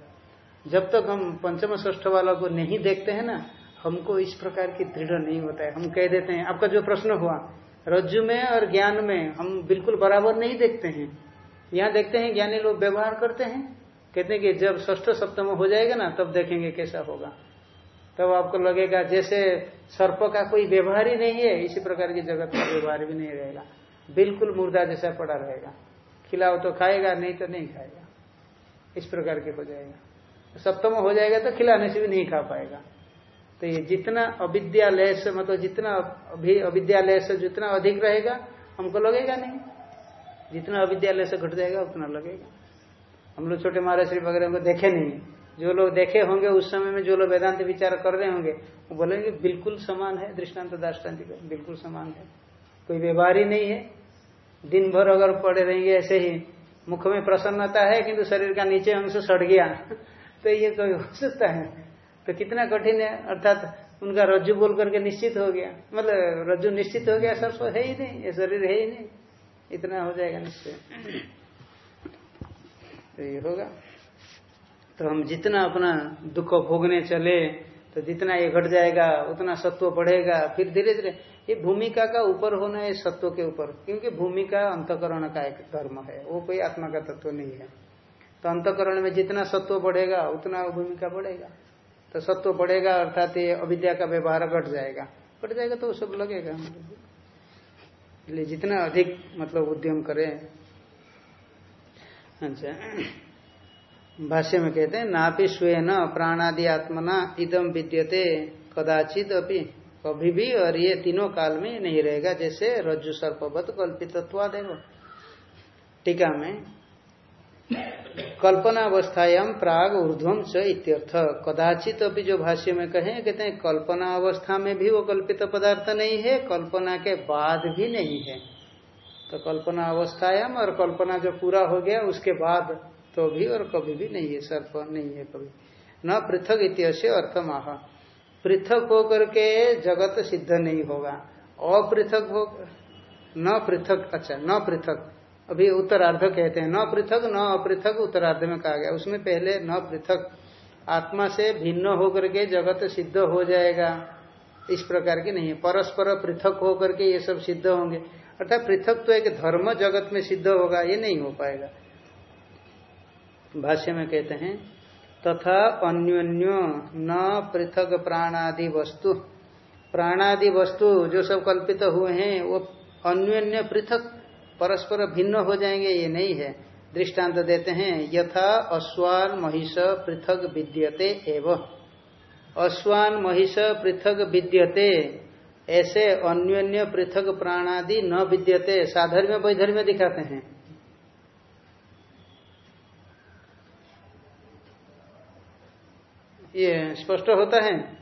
A: जब तक हम पंचम ष्ठ वाला को नहीं देखते हैं ना, हमको इस प्रकार की दृढ़ नहीं होता है। हम कह देते हैं, आपका जो प्रश्न हुआ रज्जु में और ज्ञान में हम बिल्कुल बराबर नहीं देखते हैं। यहाँ देखते हैं ज्ञानी लोग व्यवहार करते हैं। कहते हैं कि जब ष्ठ सप्तम हो जाएगा ना, तब देखेंगे कैसा होगा। तब आपको लगेगा जैसे सर्प का कोई व्यवहार ही नहीं है, इसी प्रकार की जगत का व्यवहार भी नहीं रहेगा। बिल्कुल मुर्दा जैसा पड़ा रहेगा। खिलाओ तो खाएगा, नहीं तो नहीं खाएगा। इस प्रकार के हो जाएगा। सप्तम हो जाएगा तो खिलाने से भी नहीं खा पाएगा। तो ये जितना अविद्यालय से मतलब जितना अभी अविद्यालय से जितना अधिक रहेगा, हमको लगेगा नहीं। जितना अविद्यालय से घट जाएगा, उतना लगेगा। हम लोग छोटे महाराज श्री वगैरह को देखे नहीं। जो लोग देखे होंगे, उस समय में जो लोग वेदांत विचार कर रहे होंगे, वो बोलेंगे, बिल्कुल समान है दृष्टांत दाष्टान्तिक बिल्कुल समान है। कोई व्यवहार ही नहीं है। दिन भर अगर पड़े रहेंगे ऐसे ही, मुख में प्रसन्नता है, किंतु शरीर का नीचे अंश सड़ गया। [laughs] तो ये कोई हो सकता है? तो कितना कठिन है, अर्थात उनका रज्जु बोल करके निश्चित हो गया। मतलब रज्जु निश्चित हो गया, सब है ही नहीं, ये शरीर है ही नहीं। इतना हो जाएगा निश्चय। तो ये होगा। तो हम जितना अपना दुख भोगने चले तो जितना ये घट जाएगा, उतना सत्व बढ़ेगा, फिर धीरे धीरे, ये भूमिका का ऊपर होना है सत्व के ऊपर, क्योंकि भूमिका अंतकरण का एक धर्म है, वो कोई आत्मा का तत्व नहीं है। तो अंतकरण में जितना सत्व बढ़ेगा, उतना भूमिका बढ़ेगा। तो सत्व बढ़ेगा अर्थात ये अविद्या का व्यवहार घट जाएगा। घट जाएगा तो वो सब लगेगा। इसलिए जितना अधिक मतलब उद्यम करें। अच्छा। भाष्य में कहते हैं, नापि स्वेन प्राणादि आत्मना इदम विद्यते, कदाचित अपनी कभी भी और ये तीनों काल में नहीं रहेगा, जैसे रज्जु, सर्पवत कल्पित टीका में कल्पनावस्थायाम प्राग ऊर्ध्वम च इत्यर्थ। कदाचित अभी जो भाष्य में कहे, कहते हैं कल्पना अवस्था में भी वो कल्पित पदार्थ नहीं है, कल्पना के बाद भी नहीं है। तो कल्पना अवस्थायाम और कल्पना जो पूरा हो गया, उसके बाद तो भी और कभी भी नहीं है, सर्प नहीं है कभी। न पृथक इतिहास अर्थ माह पृथक होकर के जगत सिद्ध नहीं होगा। अपृथक हो न पृथक अच्छा न पृथक। अभी उत्तरार्ध कहते हैं, न पृथक, न अपृथक, उत्तरार्ध में कहा गया। उसमें पहले न पृथक। आत्मा से भिन्न होकर के जगत सिद्ध हो जाएगा। इस प्रकार की नहीं परस्पर पृथक होकर के ये सब सिद्ध होंगे। अर्थात पृथक तो एक धर्म जगत में सिद्ध होगा, ये नहीं हो पाएगा। भाष्य में कहते हैं, तथा अन्योन्यो न पृथक प्राणादि वस्तु। प्राणादि वस्तु जो सब कल्पित हुए हैं, वो अन्योन्य पृथक परस्पर भिन्न हो जाएँगे, ये नहीं है। दृष्टांत देते हैं, यथा अश्वान महिष पृथक विद्यते एवं। अश्वान महिष पृथक विद्यते, ऐसे अन्योन्य पृथक प्राणादि न विद्यते, साधर्म्य, वैधर्म्य दिखाते हैं। ये स्पष्ट होता है,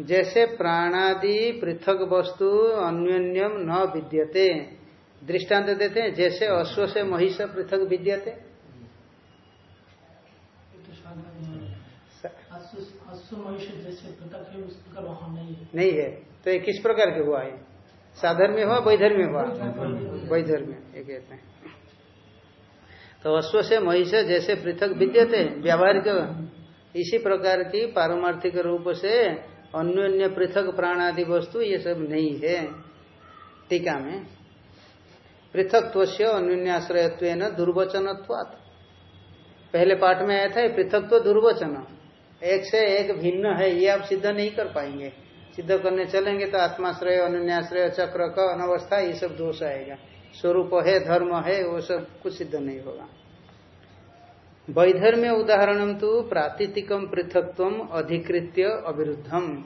A: जैसे प्राणादि पृथक वस्तु अन्योन्यम न विद्यते दृष्टांत देते हैं, जैसे अश्व से महिष पृथक विद्यते। नहीं है तो ये किस प्रकार के हुआ है? साधर्म्य हुआ, वैधर्म्य हुआ? वैधर्म्य कहते हैं। तो अश्व से महिष जैसे पृथक विद्यते व्यावहारिक इसी प्रकार की पारमार्थिक रूप से अन्योन्य पृथक प्राण आदि वस्तु, ये सब नहीं है। टीका में पृथकत्व से अन्योन्याश्रयत्व दुर्वचन पहले पाठ में आया था पृथकत्व दुर्वचन। एक से एक भिन्न है, ये आप सिद्ध नहीं कर पाएँगे। सिद्ध करने चलेंगे तो आत्माश्रय अन्याश्रय चक्र का अनवस्था, ये सब दोष आएगा। स्वरूप है, धर्म है, वो सब कुछ सिद्ध नहीं होगा। वैधर्म्य उदाहरण तो प्रातिथिकम पृथकत्व अधिकृत्य अविरुद्धम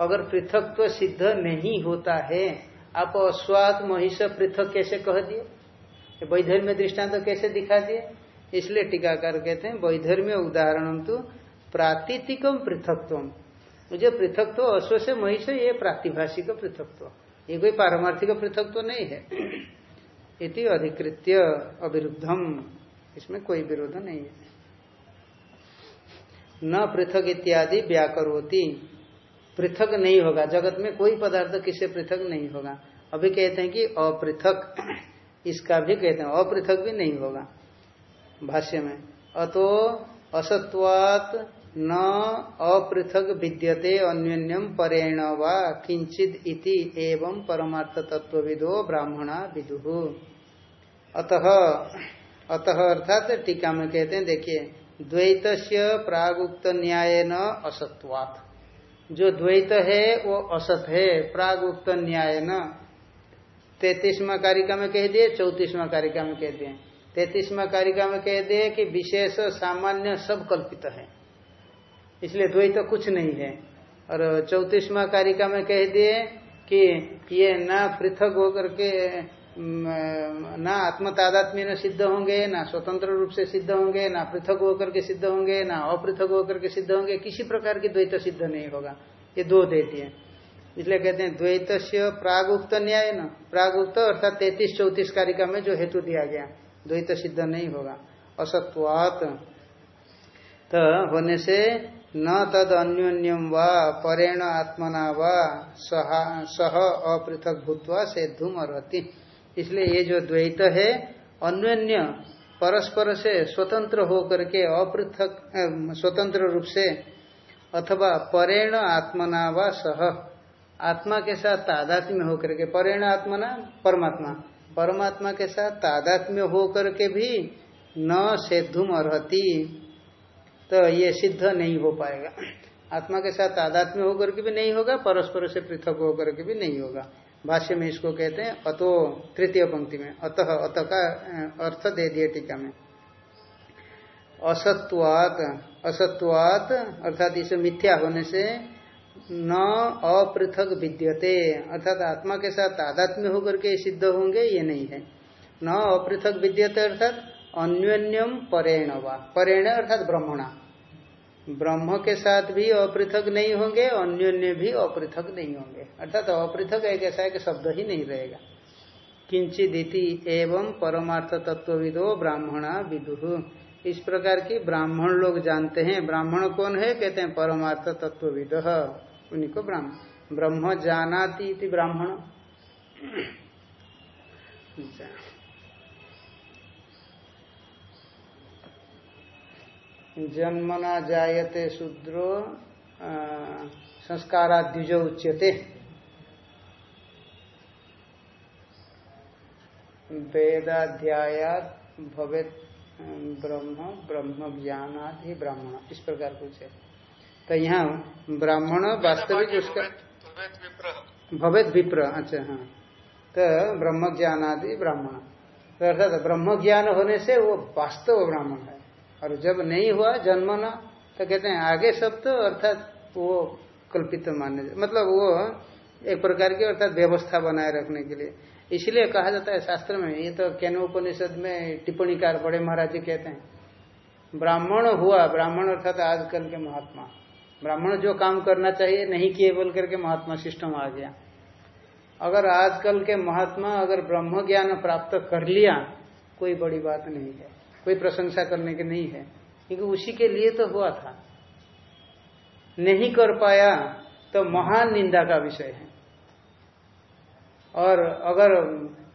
A: अगर पृथकत्व सिद्ध नहीं होता है आप अस्वाद महिष पृथक कैसे कह दिए? वैधर्म्य दृष्टांत तो कैसे दिखा दिए? इसलिए टीकाकार कहते हैं, वैधर्म्य उदाहरण तो प्रातिथिकम पृथकत्व। मुझे पृथक तो अश्व से महिष, ये प्रातिभाषिक पृथकत्व। ये कोई पारमार्थिक पृथक तो नहीं है। इति अधिकृत्य अविरुद्धम इसमें कोई विरोध नहीं है। न पृथक इत्यादि व्याकरोती। पृथक नहीं होगा। जगत में कोई पदार्थ किसे पृथक नहीं होगा? अभी कहते हैं कि अपृथक। इसका भी कहते हैं, अपृथक भी नहीं होगा। भाष्य में, अतो असत्वात न अपृथक विद्यते अन्योन्यम परेण व किंचित इति एवं परमार्थ तत्वविदो ब्राह्मणा विदु। अतः अतः अर्थात टीका में कहते हैं, देखिए द्वैत प्रागुक्त न्याय न असत्वात्। जो द्वैत है, वो असत है। प्रागुक्त न्याय न। तैतीसवा कारिका में कह दिए, चौतीसवा कारिका में कह दिए। तैतीसवा कारिका में कह दिए कि विशेष, सामान्य, सब कल्पित है। इसलिए द्वैत कुछ नहीं है। और चौतीसवा कारिका में कह दिए कि ये ना पृथक होकर के ना आत्म तादात्म्य सिद्ध होंगे, ना स्वतंत्र रूप से सिद्ध होंगे, ना पृथक होकर के सिद्ध होंगे, ना अपृथक होकर के सिद्ध होंगे, किसी प्रकार की द्वैत सिद्ध नहीं होगा। ये दो देती है। इसलिए कहते हैं द्वैत प्रागुक्त न्याय न। प्रागुक्त अर्थात तैतीस चौतीस कारिका में जो हेतु दिया गया, द्वैत सिद्ध नहीं होगा। असत्वात। तो होने से न तद अन्योन्यम व, परेण आत्मना व, सह अपृथक भूतवा से धूम रहती इसलिए ये जो द्वैत है अन्योन्य परस्पर से स्वतंत्र होकर के अपृथक स्वतंत्र रूप से, अथवा परेण आत्मना व सह। आत्मा के साथ तादात्म्य होकर के, परेण आत्मना, परमात्मा। परमात्मा के साथ तादात्म्य होकर के भी न सेधुम अर्ति तो ये सिद्ध नहीं हो पाएगा। आत्मा के साथ तादात्म्य होकर के भी नहीं होगा, परस्पर से पृथक होकर के भी नहीं होगा। भाष्य में इसको कहते हैं, अतो तृतीय पंक्ति में, अतः, अत का अर्थ दे दिए टीका में। असत्वात असत्वात, अर्थात इसे मिथ्या होने से न अपृथक विद्यते, अर्थात आत्मा के साथ तादात्म्य होकर के सिद्ध होंगे, ये नहीं है। न अपृथक विद्यते, अर्थात अन्योन्यम परेण वा, परेण अर्थात ब्रह्मणा। ब्रह्म के साथ भी अपृथक नहीं होंगे, अन्योन्य भी अपृथक नहीं होंगे। अर्थात तो अपृथक एक ऐसा एक शब्द ही नहीं रहेगा। किंचित एवं परमार्थ तत्वविदो ब्राह्मणा विदु। इस प्रकार की ब्राह्मण लोग जानते हैं। ब्राह्मण कौन है? कहते हैं परमार्थ तत्वविद उन्हीं को ब्राह्मण। ब्रह्म जानाती ब्राह्मण। [clears throat] जन्मना जायते शूद्रो संस्काराद्युज उच्यते। वेदाध्यायात भवे ब्रह्म ब्रह्म ज्ञानाद ही ब्राह्मण इस प्रकार कुछ है। तो यहाँ ब्राह्मण वास्तविक उसका भवेद विप्र अच्छा हाँ। तो ब्रह्म ज्ञानादि ब्राह्मण। तो अर्थात ब्रह्म ज्ञान होने से वो वास्तव ब्राह्मण है। और जब नहीं हुआ जन्मना तो कहते हैं, आगे सब तो अर्थात वो कल्पित मान्य मतलब वो एक प्रकार की अर्थात व्यवस्था बनाए रखने के लिए। इसलिए कहा जाता है शास्त्र में, ये तो केनोपनिषद में टिप्पणीकार बड़े महाराज जी कहते हैं, ब्राह्मण हुआ, ब्राह्मण अर्थात आजकल के महात्मा। ब्राह्मण जो काम करना चाहिए, नहीं किए बोल करके महात्मा सिस्टम आ गया। अगर आजकल के महात्मा अगर ब्रह्म ज्ञान प्राप्त कर लिया, कोई बड़ी बात नहीं है। कोई प्रशंसा करने के नहीं है। क्योंकि उसी के लिए तो हुआ था। नहीं कर पाया तो महान निंदा का विषय है। और अगर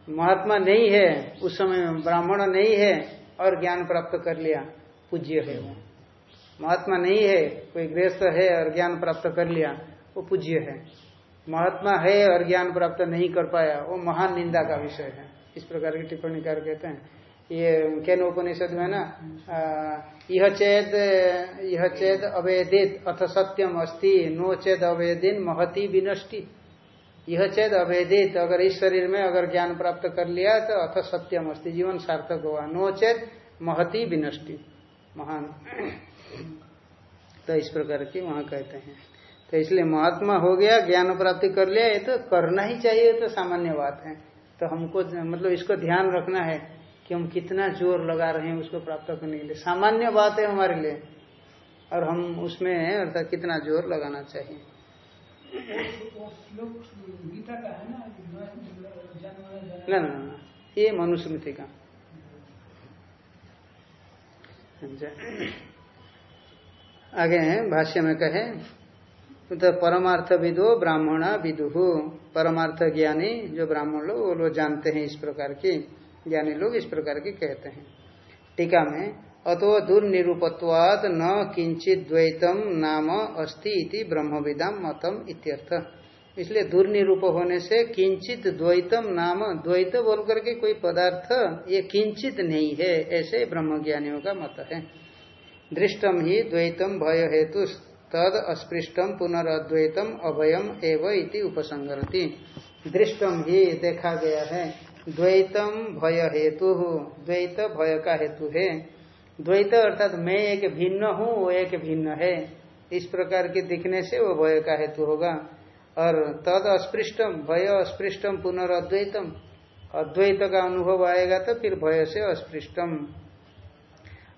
A: महात्मा नहीं है, उस समय ब्राह्मण नहीं है और ज्ञान प्राप्त कर लिया, पूज्य है वो। महात्मा नहीं है, कोई गृहस्थ है और ज्ञान प्राप्त कर लिया, वो पूज्य है। महात्मा है और ज्ञान प्राप्त नहीं कर पाया, वो महान निंदा का विषय है। इस प्रकार की टिप्पणी कर कहते हैं। ये केन उपनिषद में ना यह चेत यह चेत अवेदित अथ सत्यम अस्ति नो चेद अवेदिन महति विनष्टि। यह चेद अवेदित अगर इस शरीर में अगर ज्ञान प्राप्त कर लिया तो अथ सत्यम अस्ति जीवन सार्थक हुआ। नो चेत महति विनष्टि। महान। तो इस प्रकार की वहाँ कहते हैं। तो इसलिए महात्मा हो गया ज्ञान प्राप्ति कर लिया ये तो करना ही चाहिए तो सामान्य बात है। तो हमको मतलब इसको ध्यान रखना है। कि हम कितना ज़ोर लगा रहे हैं उसको प्राप्त करने के लिए। सामान्य बात है हमारे लिए। और हम उसमें अर्थात कितना ज़ोर लगाना चाहिए। ना ना ना ये मनुस्मृति का। आगे भाष्य में कहे तो परमार्थ विदो ब्राह्मणा विदुहु परमार्थ ज्ञानी जो ब्राह्मण लोग वो लोग जानते हैं इस प्रकार की। ज्ञानी लोग इस प्रकार के कहते हैं। टीका में, अतो दुर्निरूपत्वाद न किंचित द्वैतम नाम अस्ति इति ब्रह्मविदाम मतम इत्यर्थ। इसलिए दुर्निरूप होने से किंचित द्वैतम नाम, द्वैत बोल करके कोई पदार्थ, ये किंचित नहीं है, ऐसे ब्रह्मज्ञानियों का मत है। दृष्टम ही द्वैतम भय हेतु तद अस्पृष्टम पुनरअद्वैतम अभयम एवं इति उपसंगरति दृष्टम ही देखा गया है द्वैतम भय हेतु, द्वैत भय का हेतु है। द्वैत अर्थात मैं एक भिन्न हूँ, वो एक भिन्न है। इस प्रकार के दिखने से वो भय का हेतु होगा। और तद अस्पृष्टम, भय अस्पृष्टम पुनर्द्वैतम। अद्वैत का अनुभव आएगा तो फिर भय से अस्पृष्टम।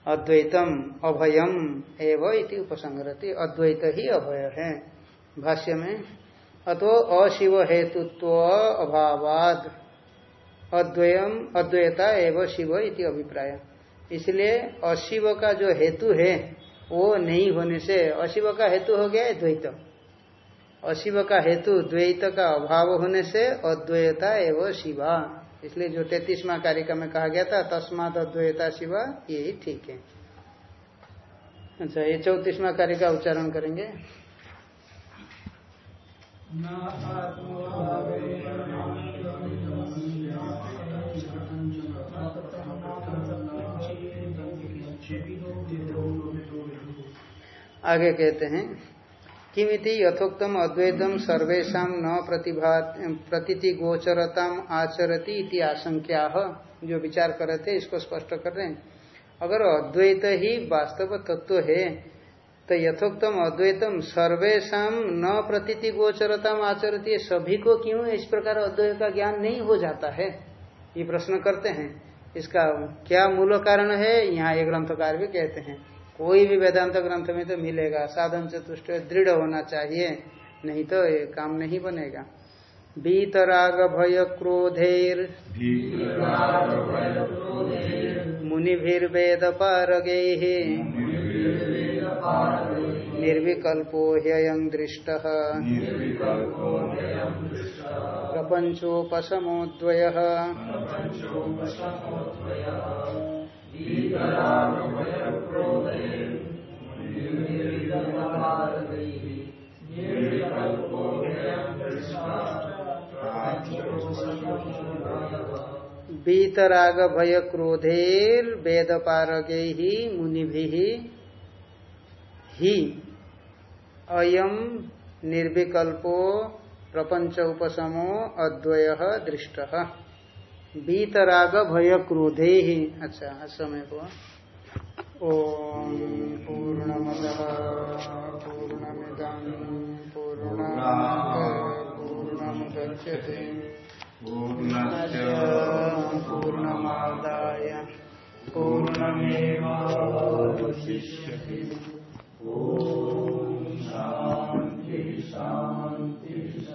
A: अद्वैतम, अभयम एवं इति उपसंगरति अद्वैत ही अभय है। भाष्य में, अतो अशिव हेतुत्व अभावाद। अद्वयम अद्वैता एवं शिव इति अभिप्राय। इसलिए अशिव का जो हेतु है, वो नहीं होने से अशिव का हेतु हो गया द्वैत। अशिव का हेतु द्वैत का अभाव होने से अद्वैता एवं शिवा। इसलिए जो तैतीसवा कारिका में कहा गया था, तस्मात अद्वैता शिवा यही ठीक है। अच्छा ये चौतीसवा कारिका उच्चारण करेंगे। आगे कहते हैं, किमिति यथोक्तम अद्वैतम सर्वेशा न प्रतिभा प्रतीति गोचरता आचरती इति आशंका जो विचार कर रहे थे, इसको स्पष्ट कर रहे हैं। अगर अद्वैत ही वास्तव तत्व है तो यथोक्तम अद्वैतम सर्वेशा न प्रतीति गोचरता आचरती, सभी को क्यों इस प्रकार अद्वैत का ज्ञान नहीं हो जाता है? ये प्रश्न करते हैं। इसका क्या मूल कारण है? यहाँ एक ग्रंथकार भी कहते हैं। कोई भी वेदांत ग्रंथ में तो मिलेगा। साधन चतुष्ट दृढ़ होना चाहिए नहीं तो ये काम नहीं बनेगा। बीतराग भय क्रोधेर। मुनिभिर्वेद पारगे निर्विकल्पो ह्ययं दृष्ट। प्रपंचोपशमोद्वय बीतराग भय क्रोधेर वेद पारगे ही मुनि ही अयम निर्विकल्पो प्रपंच उपशमो अद्वय दृष्ट। बीतराग भय क्रोधे ही अच्छा समय को ओम पूर्णमद पूर्णमिदं पूर्णा पूर्णमुदच्यते पूर्णमादाय। पूर्णमेवावशिष्यते। ॐ शान्ति शान्ति।